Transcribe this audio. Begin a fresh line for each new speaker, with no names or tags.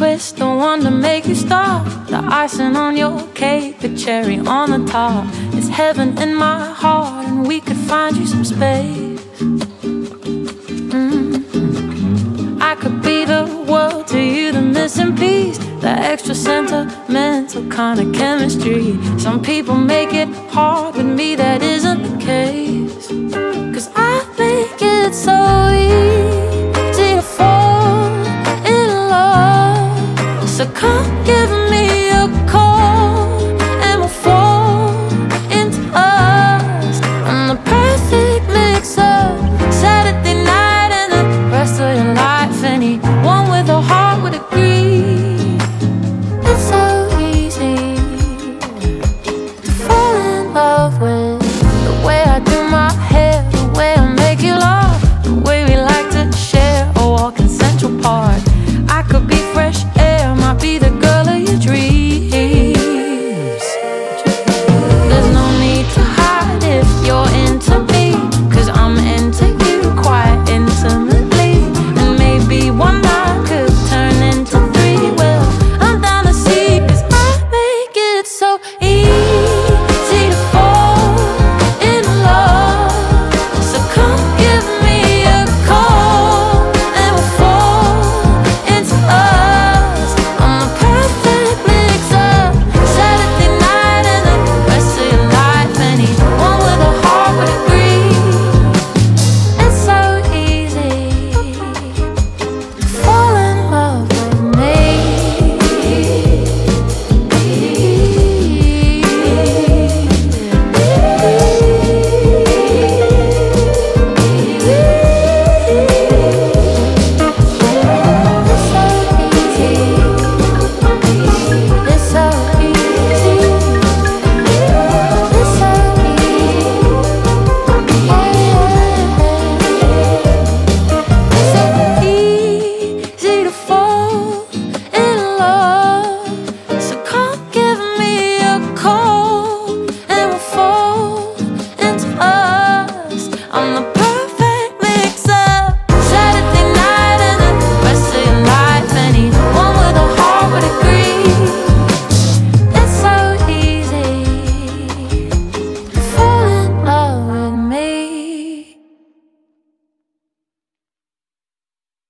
twist, the one to make you stop. The icing on your cake, the cherry on the top. It's heaven in my heart, and we could find you some space. Mm-hmm. I could be the world to you, the missing piece, the extra sentimental kind of chemistry. Some people make it hard, with me that isn't the case. So come give me